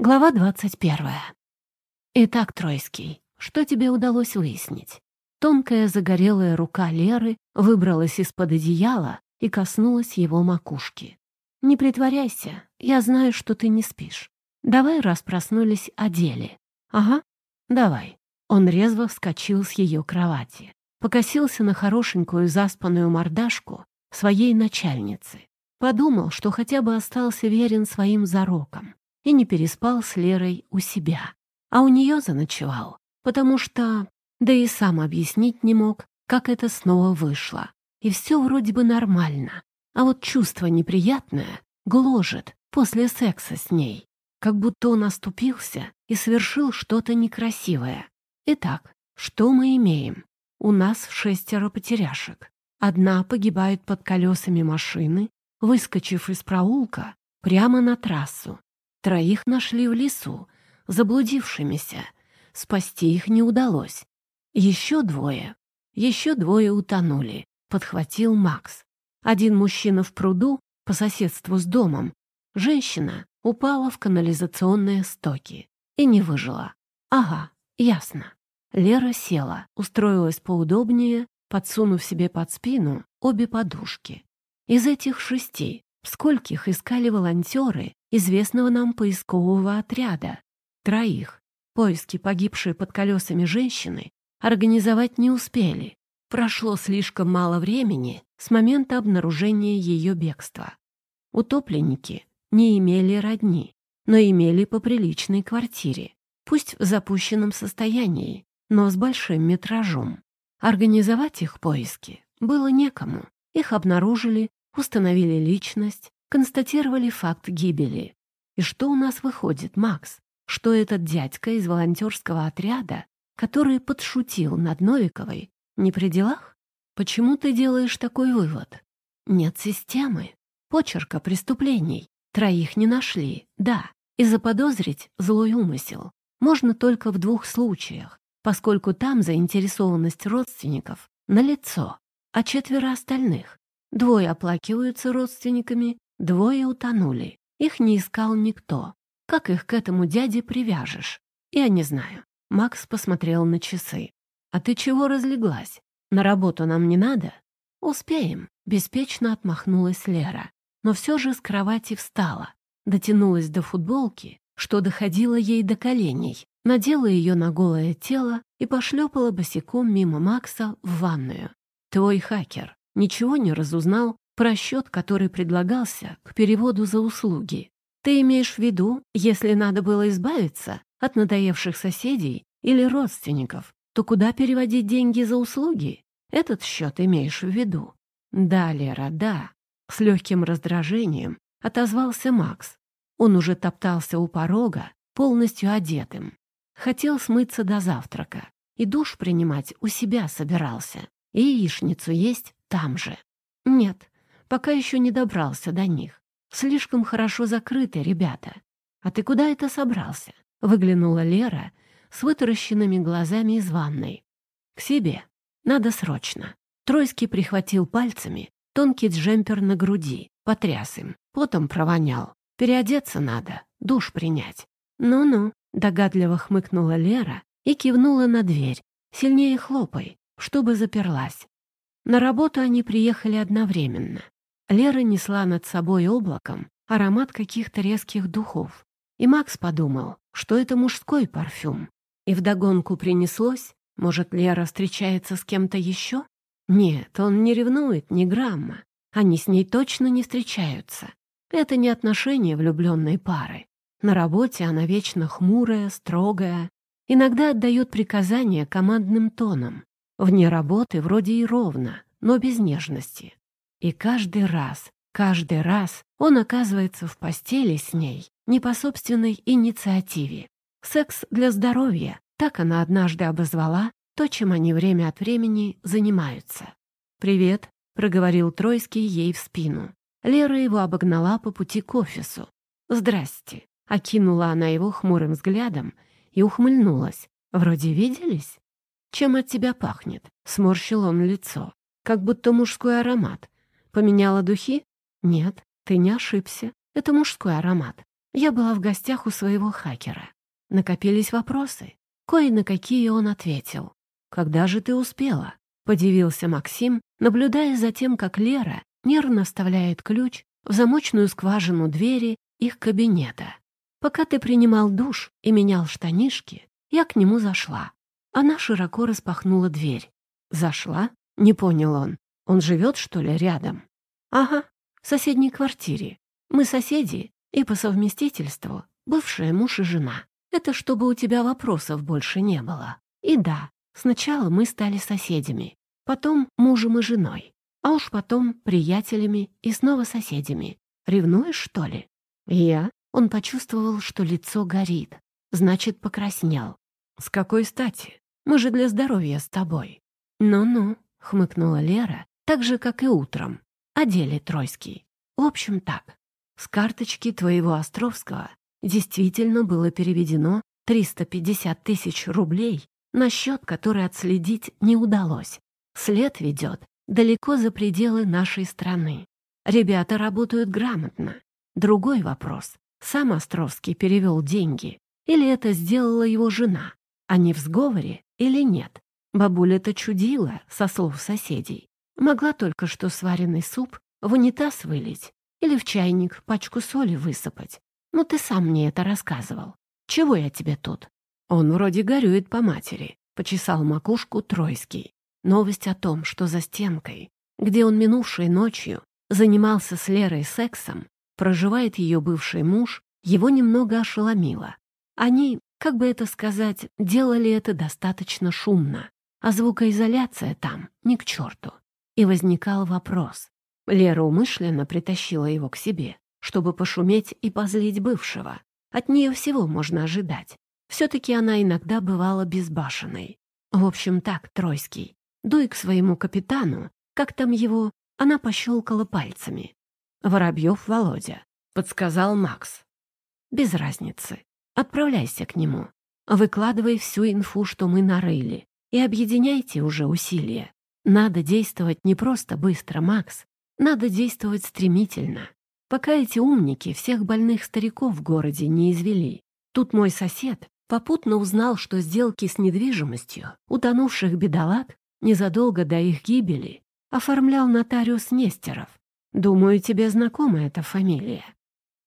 Глава двадцать первая. Итак, Тройский, что тебе удалось выяснить? Тонкая загорелая рука Леры выбралась из-под одеяла и коснулась его макушки. «Не притворяйся, я знаю, что ты не спишь. Давай, раз проснулись, о деле». «Ага, давай». Он резво вскочил с ее кровати, покосился на хорошенькую заспанную мордашку своей начальницы. Подумал, что хотя бы остался верен своим зарокам и не переспал с Лерой у себя, а у нее заночевал, потому что... Да и сам объяснить не мог, как это снова вышло. И все вроде бы нормально, а вот чувство неприятное гложет после секса с ней, как будто он оступился и совершил что-то некрасивое. Итак, что мы имеем? У нас шестеро потеряшек. Одна погибает под колесами машины, выскочив из проулка прямо на трассу. Троих нашли в лесу, заблудившимися. Спасти их не удалось. Еще двое. Еще двое утонули, подхватил Макс. Один мужчина в пруду по соседству с домом. Женщина упала в канализационные стоки и не выжила. Ага, ясно. Лера села, устроилась поудобнее, подсунув себе под спину обе подушки. Из этих шести скольких искали волонтеры известного нам поискового отряда. Троих. Поиски погибшей под колесами женщины организовать не успели. Прошло слишком мало времени с момента обнаружения ее бегства. Утопленники не имели родни, но имели по приличной квартире, пусть в запущенном состоянии, но с большим метражом. Организовать их поиски было некому. Их обнаружили, установили личность, констатировали факт гибели. И что у нас выходит, Макс? Что этот дядька из волонтерского отряда, который подшутил над Новиковой, не при делах? Почему ты делаешь такой вывод? Нет системы. Почерка преступлений. Троих не нашли, да. И заподозрить злой умысел можно только в двух случаях, поскольку там заинтересованность родственников налицо, а четверо остальных. Двое оплакиваются родственниками, Двое утонули. Их не искал никто. Как их к этому дяде привяжешь? Я не знаю. Макс посмотрел на часы. «А ты чего разлеглась? На работу нам не надо?» «Успеем», — беспечно отмахнулась Лера. Но все же с кровати встала, дотянулась до футболки, что доходило ей до коленей, надела ее на голое тело и пошлепала босиком мимо Макса в ванную. «Твой хакер ничего не разузнал про счет, который предлагался к переводу за услуги. Ты имеешь в виду, если надо было избавиться от надоевших соседей или родственников, то куда переводить деньги за услуги? Этот счет имеешь в виду? Да, Лера, да. С легким раздражением отозвался Макс. Он уже топтался у порога, полностью одетым. Хотел смыться до завтрака и душ принимать у себя собирался, и яичницу есть там же. Нет, пока еще не добрался до них. Слишком хорошо закрыты ребята. А ты куда это собрался? Выглянула Лера с вытаращенными глазами из ванной. К себе. Надо срочно. Тройский прихватил пальцами тонкий джемпер на груди, потряс им, потом провонял. Переодеться надо, душ принять. Ну-ну, догадливо хмыкнула Лера и кивнула на дверь, сильнее хлопай, чтобы заперлась. На работу они приехали одновременно. Лера несла над собой облаком аромат каких-то резких духов. И Макс подумал, что это мужской парфюм. И вдогонку принеслось, может, Лера встречается с кем-то еще? Нет, он не ревнует ни грамма. Они с ней точно не встречаются. Это не отношения влюбленной пары. На работе она вечно хмурая, строгая, иногда отдает приказания командным тоном. Вне работы вроде и ровно, но без нежности. И каждый раз, каждый раз он оказывается в постели с ней не по собственной инициативе. Секс для здоровья, так она однажды обозвала то, чем они время от времени занимаются. «Привет», — проговорил Тройский ей в спину. Лера его обогнала по пути к офису. «Здрасте», — окинула она его хмурым взглядом и ухмыльнулась. «Вроде виделись?» «Чем от тебя пахнет?» — сморщил он лицо. «Как будто мужской аромат. Поменяла духи? Нет, ты не ошибся. Это мужской аромат. Я была в гостях у своего хакера. Накопились вопросы. Кое на какие он ответил. «Когда же ты успела?» — подивился Максим, наблюдая за тем, как Лера нервно вставляет ключ в замочную скважину двери их кабинета. «Пока ты принимал душ и менял штанишки, я к нему зашла». Она широко распахнула дверь. «Зашла?» — не понял он. «Он живет, что ли, рядом?» «Ага, в соседней квартире. Мы соседи и по совместительству бывшая муж и жена. Это чтобы у тебя вопросов больше не было. И да, сначала мы стали соседями, потом мужем и женой, а уж потом приятелями и снова соседями. Ревнуешь, что ли? Я? Он почувствовал, что лицо горит. Значит, покраснел. С какой стати? Мы же для здоровья с тобой. Ну-ну, хмыкнула Лера, так же, как и утром. О деле Тройский. В общем, так. С карточки твоего Островского действительно было переведено 350 тысяч рублей на счет, который отследить не удалось. След ведет далеко за пределы нашей страны. Ребята работают грамотно. Другой вопрос. Сам Островский перевел деньги, или это сделала его жена? Они в сговоре или нет? Бабуля-то чудила, со слов соседей. Могла только что сваренный суп в унитаз вылить или в чайник пачку соли высыпать. Ну, ты сам мне это рассказывал. Чего я тебе тут? Он вроде горюет по матери, почесал макушку Тройский. Новость о том, что за стенкой, где он минувшей ночью занимался с Лерой сексом, проживает ее бывший муж, его немного ошеломило. Они, как бы это сказать, делали это достаточно шумно, а звукоизоляция там ни к черту. И возникал вопрос. Лера умышленно притащила его к себе, чтобы пошуметь и позлить бывшего. От нее всего можно ожидать. Все-таки она иногда бывала безбашенной. В общем так, Тройский, дуй к своему капитану, как там его, она пощелкала пальцами. Воробьев Володя, подсказал Макс. Без разницы. Отправляйся к нему. Выкладывай всю инфу, что мы нарыли, и объединяйте уже усилия. Надо действовать не просто быстро, Макс. Надо действовать стремительно пока эти умники всех больных стариков в городе не извели. Тут мой сосед попутно узнал, что сделки с недвижимостью утонувших бедолаг незадолго до их гибели оформлял нотариус Нестеров. Думаю, тебе знакома эта фамилия.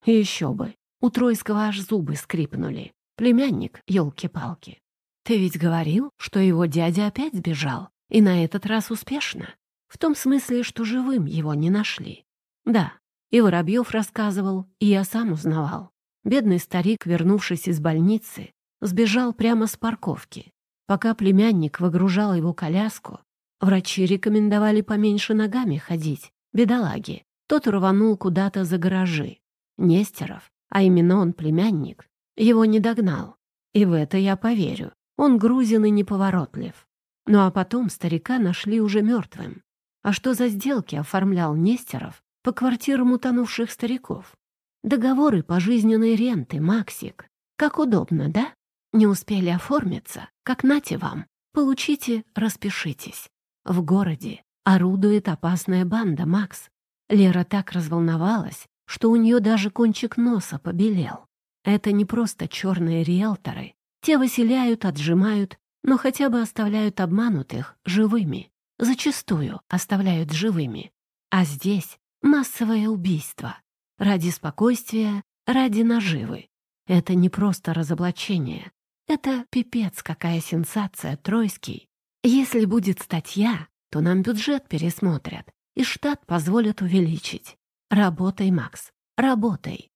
И еще бы, у Тройского аж зубы скрипнули. Племянник, елки-палки. Ты ведь говорил, что его дядя опять сбежал, и на этот раз успешно. В том смысле, что живым его не нашли. Да, и Воробьев рассказывал, и я сам узнавал. Бедный старик, вернувшись из больницы, сбежал прямо с парковки. Пока племянник выгружал его коляску, врачи рекомендовали поменьше ногами ходить, бедолаги. Тот рванул куда-то за гаражи. Нестеров, а именно он племянник, его не догнал. И в это я поверю. Он грузин и неповоротлив. Ну а потом старика нашли уже мертвым. А что за сделки оформлял Нестеров, по квартирам утонувших стариков. Договоры пожизненной ренты, Максик. Как удобно, да? Не успели оформиться, как нате вам. Получите, распишитесь. В городе орудует опасная банда, Макс. Лера так разволновалась, что у нее даже кончик носа побелел. Это не просто черные риэлторы. Те выселяют, отжимают, но хотя бы оставляют обманутых живыми. Зачастую оставляют живыми. А здесь Массовое убийство. Ради спокойствия, ради наживы. Это не просто разоблачение. Это пипец какая сенсация, Тройский. Если будет статья, то нам бюджет пересмотрят, и штат позволят увеличить. Работай, Макс, работай.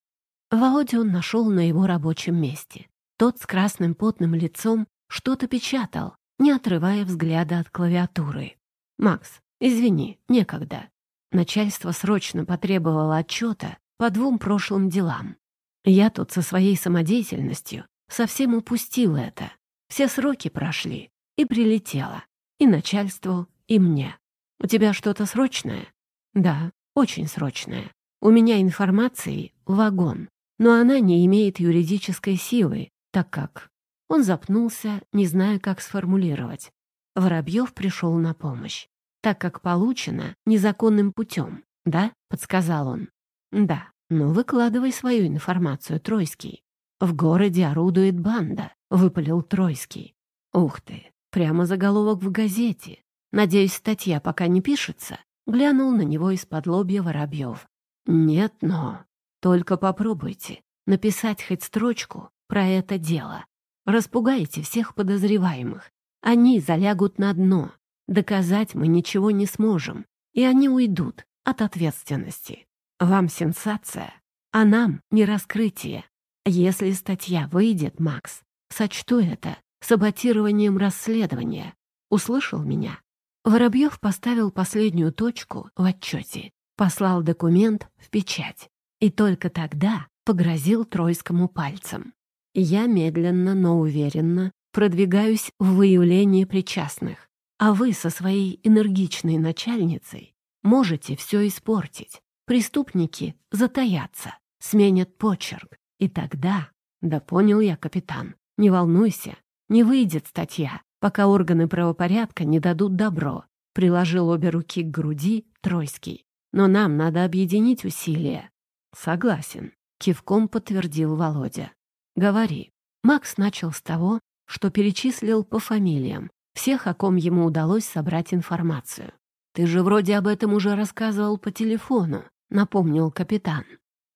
Володю он нашел на его рабочем месте. Тот с красным потным лицом что-то печатал, не отрывая взгляда от клавиатуры. «Макс, извини, некогда. Начальство срочно потребовало отчета по двум прошлым делам. Я тут со своей самодеятельностью совсем упустил это. Все сроки прошли, и прилетело. И начальству, и мне. У тебя что-то срочное? Да, очень срочное. У меня информации вагон, но она не имеет юридической силы, так как... Он запнулся, не зная, как сформулировать. Воробьев пришел на помощь так как получено незаконным путем, да?» — подсказал он. «Да, Ну, выкладывай свою информацию, Тройский. В городе орудует банда, выпалил Тройский. Ух ты, прямо заголовок в газете. Надеюсь, статья пока не пишется. Глянул на него из-под лобья Воробьев. Нет, но... Только попробуйте написать хоть строчку про это дело. Распугайте всех подозреваемых. Они залягут на дно. Доказать мы ничего не сможем, и они уйдут от ответственности. Вам сенсация, а нам не раскрытие. Если статья выйдет, Макс, сочту это саботированием расследования. Услышал меня? Воробьев поставил последнюю точку в отчете, послал документ в печать и только тогда погрозил Тройскому пальцем. Я медленно, но уверенно продвигаюсь в выявлении причастных, а вы со своей энергичной начальницей можете все испортить. Преступники затаятся, сменят почерк, и тогда... Да понял я, капитан, не волнуйся, не выйдет статья, пока органы правопорядка не дадут добро. Приложил обе руки к груди Тройский. Но нам надо объединить усилия. Согласен, кивком подтвердил Володя. Говори. Макс начал с того, что перечислил по фамилиям всех, о ком ему удалось собрать информацию. «Ты же вроде об этом уже рассказывал по телефону», — напомнил капитан.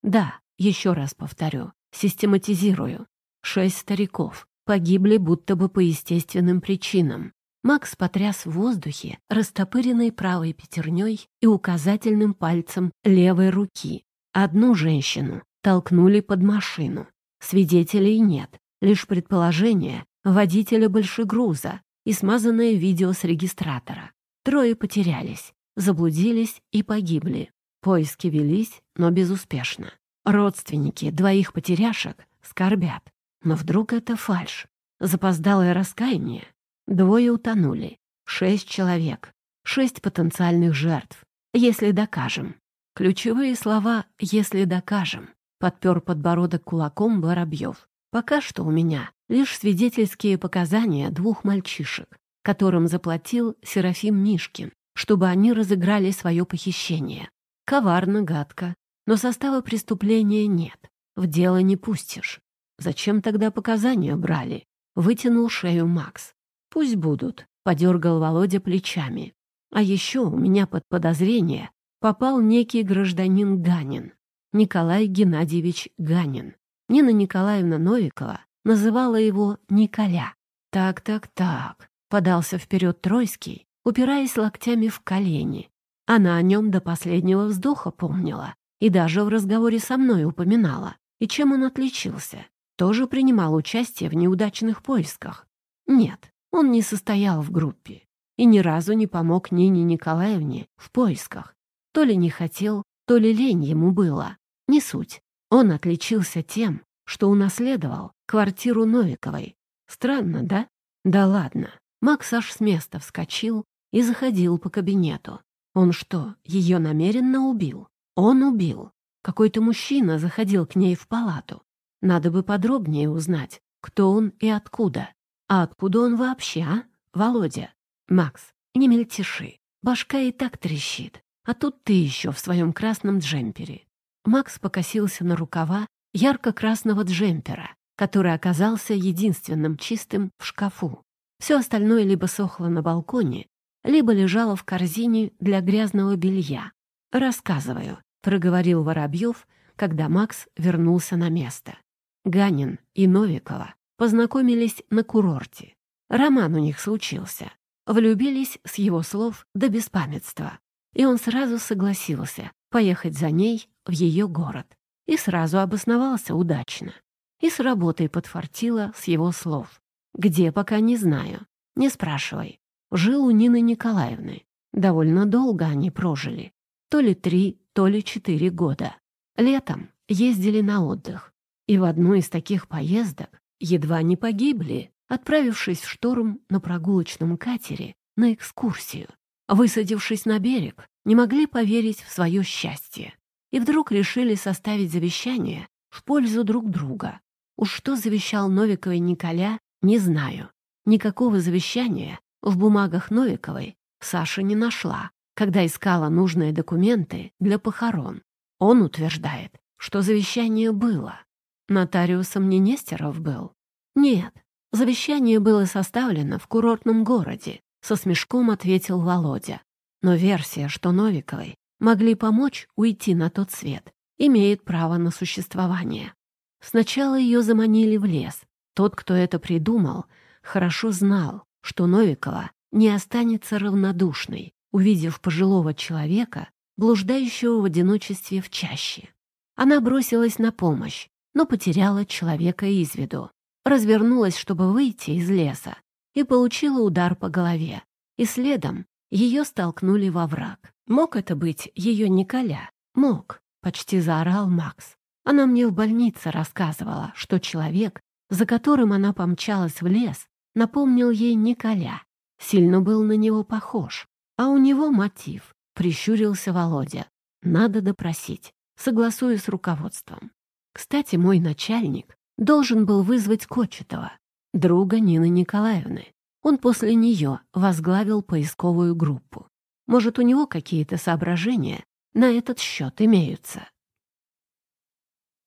«Да, еще раз повторю, систематизирую. Шесть стариков погибли будто бы по естественным причинам. Макс потряс в воздухе растопыренной правой пятерней и указательным пальцем левой руки. Одну женщину толкнули под машину. Свидетелей нет, лишь предположение водителя большегруза и смазанное видео с регистратора. Трое потерялись, заблудились и погибли. Поиски велись, но безуспешно. Родственники двоих потеряшек скорбят. Но вдруг это фальшь? Запоздалое раскаяние? Двое утонули. Шесть человек. Шесть потенциальных жертв. Если докажем. Ключевые слова «если докажем». Подпер подбородок кулаком Воробьев. Пока что у меня лишь свидетельские показания двух мальчишек, которым заплатил Серафим Мишкин, чтобы они разыграли свое похищение. Коварно, гадко, но состава преступления нет. В дело не пустишь. Зачем тогда показания брали? Вытянул шею Макс. Пусть будут, подергал Володя плечами. А еще у меня под подозрение попал некий гражданин Ганин. Николай Геннадьевич Ганин. Нина Николаевна Новикова называла его Николя. «Так-так-так», — подался вперед Тройский, упираясь локтями в колени. Она о нем до последнего вздоха помнила и даже в разговоре со мной упоминала. И чем он отличился? Тоже принимал участие в неудачных поисках. Нет, он не состоял в группе и ни разу не помог Нине Николаевне в поисках. То ли не хотел, то ли лень ему было. Не суть. Он отличился тем, что унаследовал квартиру Новиковой. Странно, да? Да ладно. Макс аж с места вскочил и заходил по кабинету. Он что, ее намеренно убил? Он убил. Какой-то мужчина заходил к ней в палату. Надо бы подробнее узнать, кто он и откуда. А откуда он вообще, а, Володя? Макс, не мельтеши. Башка и так трещит. А тут ты еще в своем красном джемпере. Макс покосился на рукава ярко-красного джемпера, который оказался единственным чистым в шкафу. Все остальное либо сохло на балконе, либо лежало в корзине для грязного белья. «Рассказываю», — проговорил Воробьев, когда Макс вернулся на место. Ганин и Новикова познакомились на курорте. Роман у них случился. Влюбились с его слов до беспамятства. И он сразу согласился поехать за ней в ее город. И сразу обосновался удачно. И с работой подфартило с его слов. Где, пока не знаю. Не спрашивай. Жил у Нины Николаевны. Довольно долго они прожили. То ли три, то ли четыре года. Летом ездили на отдых и в одну из таких поездок едва не погибли, отправившись в шторм на прогулочном катере на экскурсию. Высадившись на берег, не могли поверить в свое счастье и вдруг решили составить завещание в пользу друг друга. Уж что завещал Новиковой Николя, не знаю. Никакого завещания в бумагах Новиковой Саша не нашла, когда искала нужные документы для похорон. Он утверждает, что завещание было. Нотариусом не Нестеров был? Нет, завещание было составлено в курортном городе, со смешком ответил Володя. Но версия, что Новиковой могли помочь уйти на тот свет, имеет право на существование. Сначала ее заманили в лес. Тот, кто это придумал, хорошо знал, что Новикова не останется равнодушной, увидев пожилого человека, блуждающего в одиночестве в чаще. Она бросилась на помощь, но потеряла человека из виду. Развернулась, чтобы выйти из леса, и получила удар по голове. И следом ее столкнули во враг. Мог это быть ее Николя? Мог, почти заорал Макс. Она мне в больнице рассказывала, что человек, за которым она помчалась в лес, напомнил ей Николя. Сильно был на него похож. А у него мотив, прищурился Володя. Надо допросить, согласуя с руководством. Кстати, мой начальник должен был вызвать Кочетова, друга Нины Николаевны. Он после нее возглавил поисковую группу. Может, у него какие-то соображения на этот счет имеются.